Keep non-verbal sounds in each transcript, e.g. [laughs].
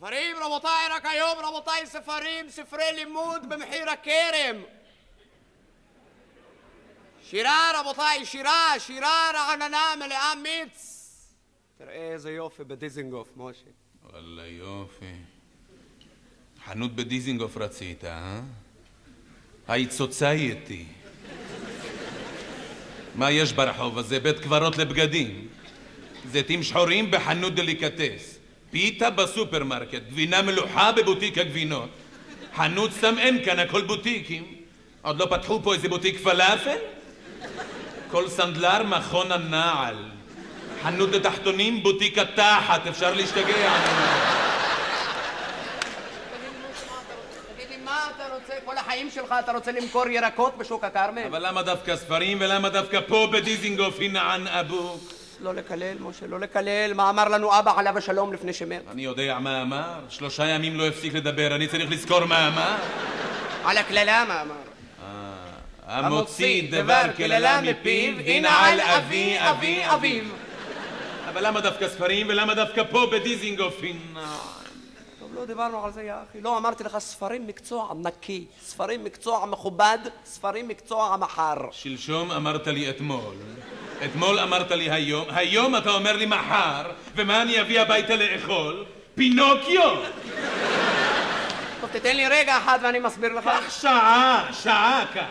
ספרים, רבותיי, רק היום, רבותיי, ספרים, ספרי לימוד במחיר הכרם. שירה, רבותיי, שירה, שירה רעננה, מלאה מיץ. תראה איזה יופי בדיזינגוף, משה. וואלה יופי. חנות בדיזינגוף רצית, אה? היית סוצייטי. מה יש ברחוב הזה? בית קברות לבגדים. זיתים שחורים בחנות דליקטס. פיתה בסופרמרקט. גבינה מלוחה בבוטיק הגבינות. חנות סם אין כאן, הכל בוטיקים. עוד לא פתחו פה איזה בוטיק פלאפל? כל סנדלר מכון הנעל. חנות לתחתונים, בוטיק התחת, אפשר להשתגע. תגיד לי, מה אתה רוצה? כל החיים שלך אתה רוצה למכור ירקות בשוק הכרמל? אבל למה דווקא ספרים ולמה דווקא פה בדיזינגוף ינען אבוק? לא לקלל, משה, לא לקלל. מה אמר לנו אבא עליו השלום לפני שמת? אני יודע מה אמר, שלושה ימים לא הפסיק לדבר, אני צריך לזכור מה אמר. על הקללה מה אמר? המוציא דבר קללה מפיו, ינעל אבי אבי אביו. אבל למה דווקא ספרים ולמה דווקא פה בדיזינגוף הינען? טוב, לא דיברנו על זה, יא אחי. לא אמרתי לך, ספרים מקצוע נקי, ספרים מקצוע מכובד, ספרים מקצוע מחר. שלשום אמרת לי אתמול. אתמול אמרת לי היום, היום אתה אומר לי מחר, ומה אני אביא הביתה לאכול? פינוקיו! טוב, תתן לי רגע אחד ואני מסביר לך. קח שעה, שעה קח.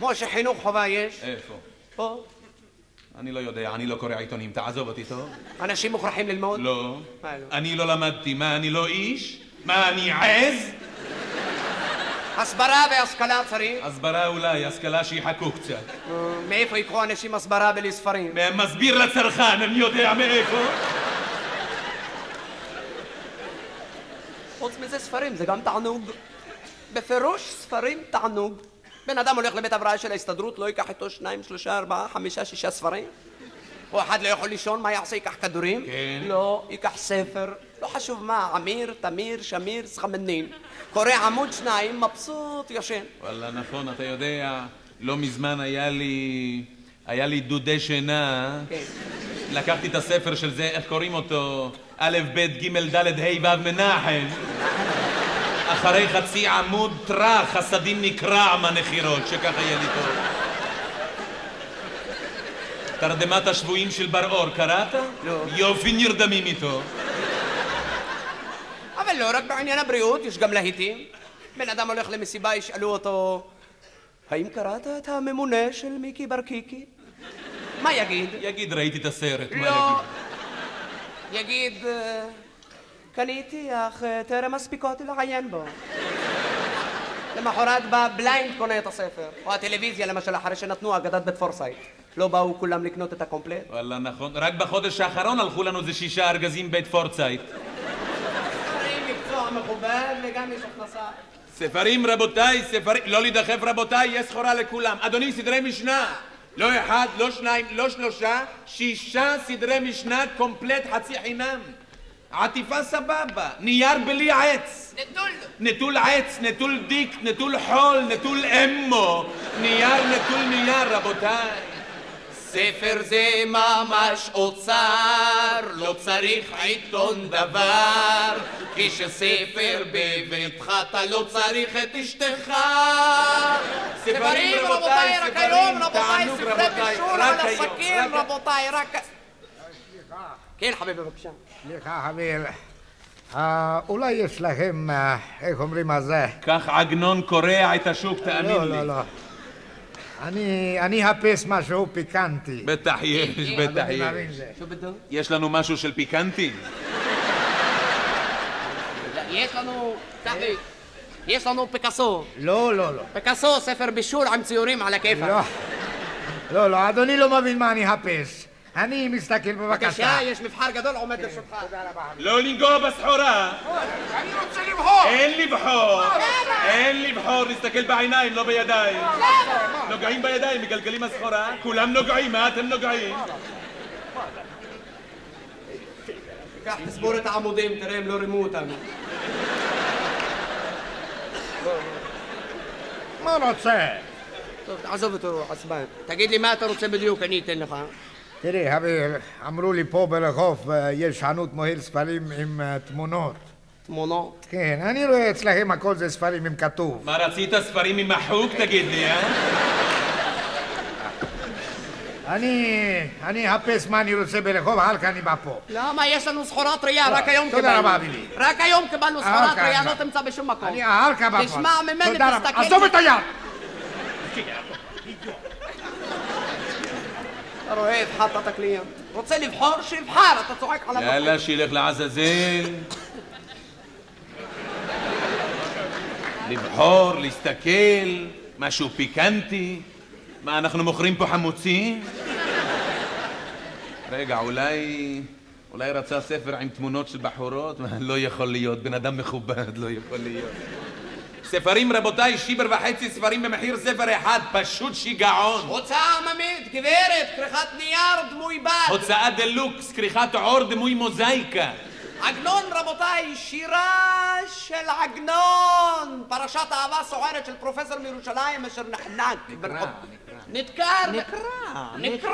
משה, חינוך חובה יש? איפה? פה. אני לא יודע, אני לא קורא עיתונים, תעזוב אותי טוב. אנשים מוכרחים ללמוד? לא. לא? אני לא למדתי, מה, אני לא איש? מה, אני עז? הסברה והשכלה צריך. הסברה אולי, השכלה שיחכו קצת. מאיפה ייקחו אנשים הסברה בלי ספרים? מסביר לצרכן, אני יודע מאיפה. חוץ מזה ספרים, זה גם תענוג. בפירוש ספרים תענוג. בן אדם הולך לבית הבראה של ההסתדרות, לא ייקח איתו שניים, שלושה, ארבעה, חמישה, שישה ספרים? הוא אחד לא יכול לישון, מה יעשה? ייקח כדורים? כן. לא, ייקח ספר, לא חשוב מה, עמיר, תמיר, שמיר, סחמנין. קורא עמוד שניים, מבסוט, ישן. וואלה, נכון, אתה יודע, לא מזמן היה לי... היה לי דודי שינה. כן. לקחתי את הספר של זה, איך קוראים אותו? א', ב', ג', ד', ה', ו', מנחם. אחרי חצי עמוד טראח, חסדים נקרע מהנחירות, שככה יהיה לי טוב. תרדמת השבויים של בר אור, קראת? לא. יופי נרדמים איתו. אבל לא רק בעניין הבריאות, יש גם להיטים. בן אדם הולך למסיבה, ישאלו אותו, האם קראת את הממונה של מיקי ברקיקי? מה יגיד? יגיד, ראיתי את הסרט, מה לא. יגיד? יגיד, "אה, קניתי, אך אה, טרם הספיקותי לעיין בו. למחרת בא blind קונה את הספר. או הטלוויזיה למשל, אחרי שנתנו אגדת בית פורסייט. לא באו כולם לקנות את הקומפלט? וואלה, נכון. רק בחודש האחרון הלכו לנו איזה שישה ארגזים בית פורצייט. ספרים מקצוע מכובד וגם יש הכנסה. ספרים רבותיי, ספרים, לא להידחף רבותיי, יש סחורה לכולם. אדוני, סדרי משנה. לא אחד, לא שניים, לא שלושה, שישה סדרי משנה קומפלט חצי חינם. עטיפה סבבה, נייר בלי עץ. נטול. נטול עץ, נטול דיק, נטול חול, נטול אמו. נייר נטול נייר, רבותיי. ספר זה ממש אוצר, לא צריך עיתון דבר. כשספר בביתך אתה לא צריך את אשתך. ספרים רבותיי, רק היום רבותיי, ספרי בישול על רק- רבותיי, רק... כן חביבי בבקשה. סליחה, חביב. אה, אולי יש לכם, אה, איך אומרים על זה? כך עגנון קורע את השוק, תאמין לא, לי. לא, לא. אני אני אחפש משהו פיקנטי. בטח יש, בטח אני מאמין יש. יש לנו משהו של פיקנטי? יש לנו... צחי, יש לנו פיקאסו. לא, לא, לא. פיקאסו, ספר בישול עם ציורים על הכיפאק. לא. לא, לא, אדוני לא מבין מה אני אחפש. אני מסתכל בבקשה. בבקשה, יש מבחר גדול עומד לרשותך. לא לנגוע בסחורה. אני רוצה לבחור! אין לבחור. אין לבחור, להסתכל בעיניים, לא בידיים. נוגעים בידיים, מגלגלים הסחורה. כולם נוגעים, מה אתם נוגעים? קח, תסבור את העמודים, תראה הם לא רימו אותנו. מה רוצה? טוב, תעזוב אותו, עצבן. תגיד לי מה אתה רוצה בדיוק, אני אתן לך. תראי, אמרו לי פה ברחוב אה, יש חנות מוהל ספרים עם אה, תמונות. תמונות. כן, אני רואה אצלכם הכל זה ספרים עם כתוב. מה רצית ספרים עם מחוק תגיד לי, אה? אני... אני אחפש מה אני רוצה ברחוב, הלכה אני בא פה. למה? יש לנו סחורה טריה, רק היום תודה קיבלנו. רבה, אביבי. רק היום קיבלנו סחורה אוקיי, טריה, לא אוקיי. תמצא בשום מקום. אני הלכה בא פה. תשמע ממני, תודה רבה. תסתכל. עזוב את היד! [laughs] רואה, הפחדת את הקליינט. רוצה לבחור? שיבחר, אתה צועק עליו. יאללה, שילך לעזאזל. לבחור, להסתכל, משהו פיקנטי. מה, אנחנו מוכרים פה חמוצים? רגע, אולי... אולי רצה ספר עם תמונות של בחורות? לא יכול להיות, בן אדם מכובד, לא יכול להיות. ספרים, רבותיי, שיבר וחצי ספרים במחיר ספר אחד, פשוט שיגעון. הוצאה עממית, גברת, כריכת נייר, דמוי בד. הוצאה דה-לוקס, כריכת עור דמוי מוזאיקה. עגנון, רבותיי, שירה של עגנון. פרשת אהבה סוערת של פרופסור מירושלים אשר נחנק. ברחוב- נדקר. נקרא. נקרא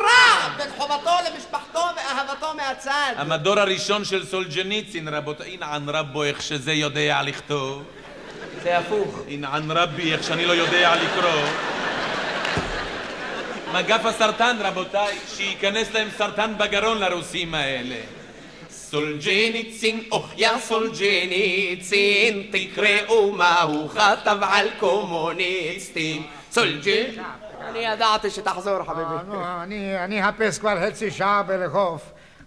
בין חובתו למשפחתו ואהבתו מהצד. המדור הראשון של סולז'ניצין, רבותיי, ינען רבו איך שזה יודע לכתוב. זה הפוך. אינען רבי איך שאני לא יודע לקרוא. מגף הסרטן, רבותיי, שייכנס להם סרטן בגרון לרוסים האלה. סולג'ניצין, אוח יא סולג'ניצין, תקראו מה הוא כתב על קומוניסטים. סולג'ניצין. אני ידעתי שתחזור, חביבי. אה, נו, אני, אני אחפש כבר חצי שעה ברחוב.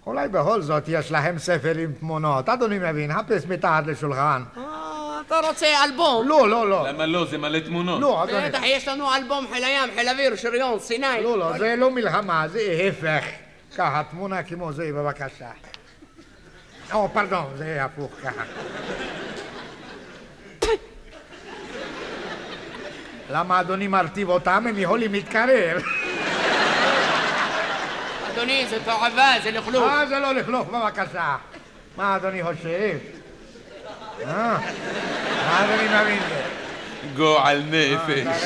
אולי בכל זאת יש לכם ספר עם תמונות. אדוני מבין, חפש מתחת לשולחן. אתה רוצה אלבום? לא, לא, לא. למה לא? זה מלא תמונות. לא, אדוני. בטח, יש לנו אלבום חיל הים, חיל אוויר, שריון, סיני. לא, לא, זה לא מלחמה, זה ההפך. ככה, תמונה כמו זה, בבקשה. או, פרדון, זה הפוך ככה. למה אדוני מרטיב אותם? הם יכולים להתקרב. אדוני, זה תועבה, זה לכלוך. אה, זה לא לכלוך, בבקשה. מה אדוני חושב? אה? מה אדוני מאמין זה? גועל נפש.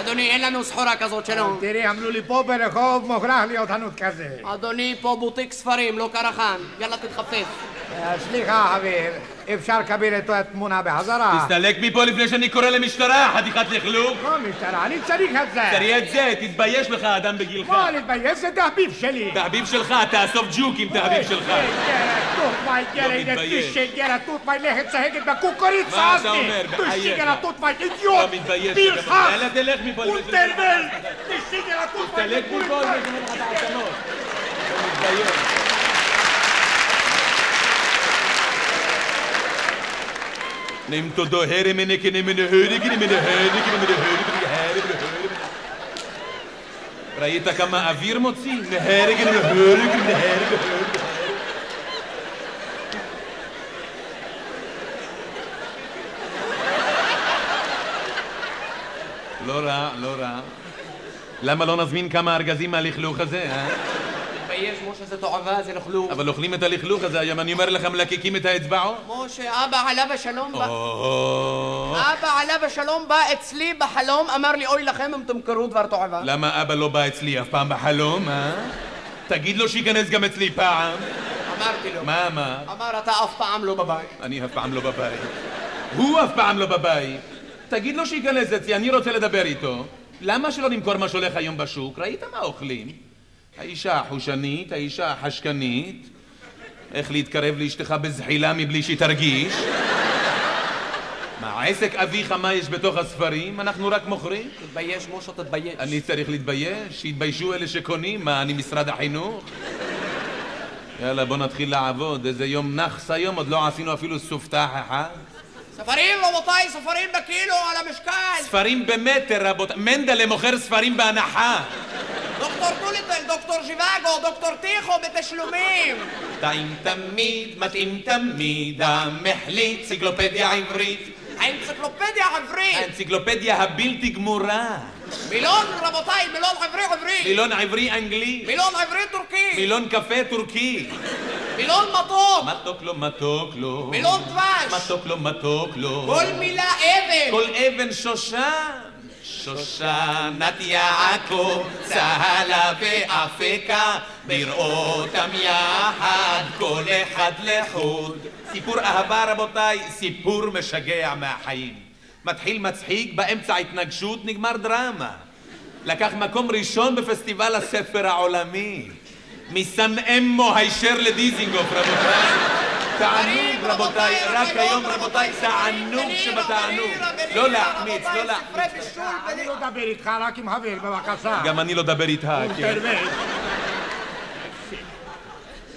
אדוני, אין לנו סחורה כזאת שלום. תראי, אמרו לי פה ברחוב מוכרח להיות חנות כזה. אדוני, פה בוטיק ספרים, לא קרחן. יאללה, תתחפף. אה, סליחה, חבר, אפשר לקבל את התמונה בחזרה? תסתלק מפה לפני שאני קורא למשטרה, חתיכת לכלוך. לא משטרה, אני צריך את זה. תראי את זה, תתבייש לך, אדם בגילך. מה, להתבייש? זה דחביב שלי. תחביב שלך, תאסוף ג'וקים, תחביב שלך. Ide, מתבייש. מה אתה! אומר? בחייך. idiot! מתבייש. יאללה, תלך מפה. תסתלק מפה לפני שאני אומר לך את העצמות. אתה מתבייש. Mene kene mene höre kene mene höre kene mene höre kene höre kene höre ראית כמה אוויר מוציא? נהרג נהרג נהרג נהרג לא רע, לא רע. למה לא נזמין כמה ארגזים מהלכלוך הזה, אה? תתבייש, משה, זה תועבה, זה לכלוך. אבל אוכלים את הלכלוך הזה, היום אני אומר לך מלקקים את האצבעות? משה, אבא עליו השלום בא... אבא עליו השלום בא אצלי בחלום, אמר לי, אוי לכם אם תמכרו דבר תועבה. למה אבא לא בא אצלי אף פעם בחלום, אה? תגיד לו שייכנס גם אצלי פעם. אמרתי לו. מה אמר? אמר, אתה אף פעם לא בבית. אני אף פעם לא בבית. הוא אף פעם לא בבית. תגיד לו שייכנס אצלי, אני רוצה לדבר איתו. למה שלא נמכור מה שהולך היום בשוק? ראית מה אוכלים? האישה החושנית, האישה החשקנית, איך להתקרב לאשתך בזחילה מבלי שהיא תרגיש. מה, עסק אביך מה יש בתוך הספרים? אנחנו רק מוכרים? תתבייש, משה, תתבייש. אני צריך להתבייש? שיתביישו אלה שקונים? מה, אני משרד החינוך? יאללה, בוא נתחיל לעבוד. איזה יום נאחס היום, עוד לא עשינו אפילו סופתח אחד. ספרים, רבותיי, ספרים בקילו על המשקל. ספרים במטר, רבותיי. מנדלה מוכר ספרים בהנחה. דוקטור טוליטל, דוקטור ז'יוואגו, דוקטור טיחו בתשלומים. טעים תמיד, מתאים תמיד, המחליט, אנציקלופדיה עברית. האנציקלופדיה העברית. האנציקלופדיה הבלתי גמורה. מילון, רבותיי, מילון עברי עברי. מילון עברי אנגלי. מילון עברי טורקי. מילון קפה טורקי. מילון מתוק. מתוק לו, מתוק לו. מילון דבש. מתוק לו, מתוק לו. כל מילה אבן. כל אבן שושן. שושנת יעקב, צהלה ואפקה, בראותם יחד, כל אחד לחוד. סיפור אהבה, רבותיי, סיפור משגע מהחיים. מתחיל מצחיק, באמצע התנגשות, נגמר דרמה. לקח מקום ראשון בפסטיבל הספר העולמי. מסן אמו הישר לדיזינגוף, רבותיי. תענוג, רבותיי, רק היום, רבותיי, תענוג שבתענוג. לא להחמיץ, לא להחמיץ. אני לא אדבר איתך, רק עם חבר, בבקשה. גם אני לא אדבר איתך, כן.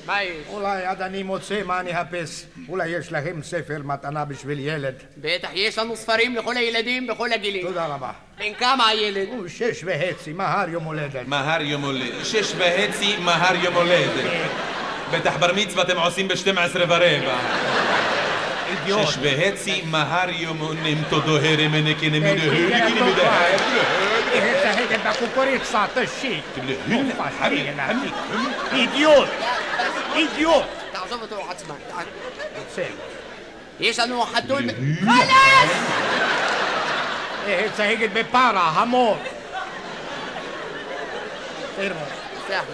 מה יש? אולי עד אני מוצא מה אני אחפש. אולי יש לכם ספר מתנה בשביל ילד. בטח, יש לנו ספרים לכל הילדים בכל הגילים. תודה רבה. בן כמה הילד? הוא שש וחצי, מהר יום הולדת. מהר יום הולדת. שש וחצי, מהר יום הולדת. בטח בר מצווה אתם עושים ב-12 ורבע. אידיוט. שש וחצי, מהר יום הונים תודו הרם הנקנה אה, מדהר. תשחק בקוקוריצה, תשיק. אידיוט. אידיוט. תעזוב אותו עצמן. בסדר. יש לנו חתול... אה, צהגת בפרה, המור. תראה.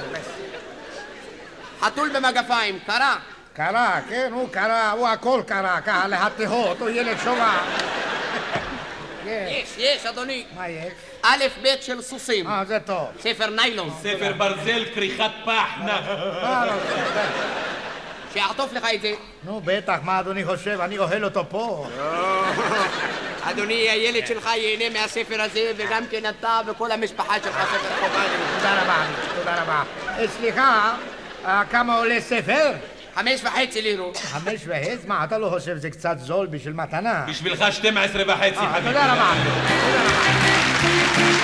חתול במגפיים, קרה. קרה, כן, הוא קרה, הוא הכל קרה, ככה להתהות, הוא ילד שובע. כן. יש, יש, אדוני. מה יש? א' ב' של סוסים. אה, זה טוב. ספר ניילון. ספר ברזל, כריכת פח, נח. מה לא זה? שיעטוף לך את זה. נו, בטח, מה אדוני חושב? אני אוהל אותו פה. [laughs] אדוני, הילד שלך ייהנה מהספר הזה, וגם כן אתה וכל המשפחה שלך ספר חובה. תודה רבה, תודה רבה. אה, סליחה, אה, כמה עולה ספר? חמש וחצי לירות. חמש וחצי? מה, אתה לא חושב שזה קצת זול בשביל מתנה? בשבילך 12 וחצי, אה, חביבי. תודה רבה. תודה רבה.